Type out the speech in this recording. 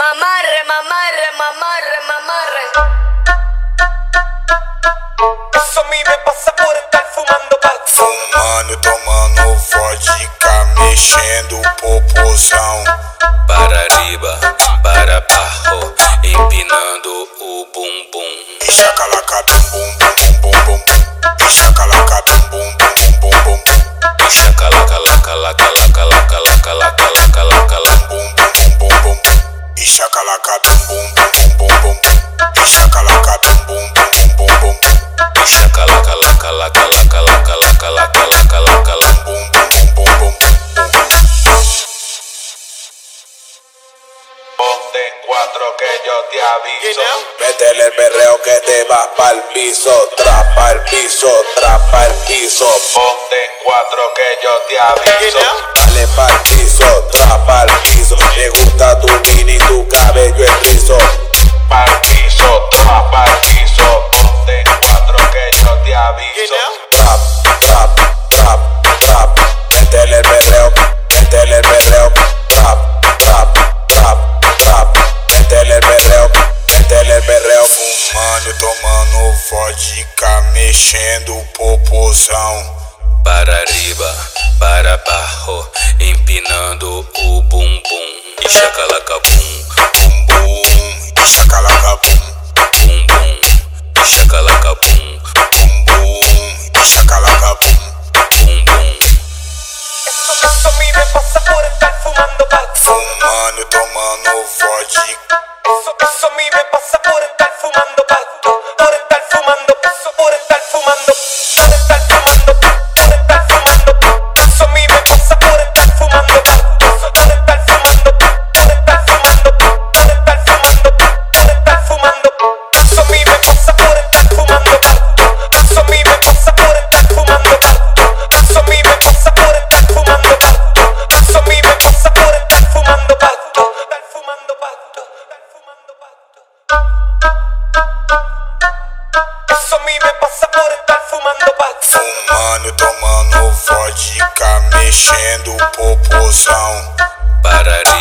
Mamarre, mamarre, mamarre, mamarre. Só me vê passar por estar fumando barco. Fumando, tomando vodka, mexendo o para riba, para barro, empinando o bumbum. E chacalaca, bum bum. 4 que yo te aviso. Métele el berreo que te vas pa'l piso, trapa el piso, trapa el piso. Ponte en cuatro que yo te aviso. Dale pa'l piso, trapa el piso. Me gusta tu mini, tu cabello es rizo. Pa'l piso, trapa el piso. Ponte en cuatro que yo te aviso. Trap, trap. Vodka, mexendo o popozão. Para arriba, para abajo, empinando o bumbum. E chacalaca bum, Bum e chacalaca bum. bum. E chacalaca bum, Bum e chacalaca bum. bum bum. Eso, eso a mí me pasa por estar fumando pato. Fumando, tomando vodka. Eso, eso a mí me pasa por mano tomando vodka, mexendo popozão. Parari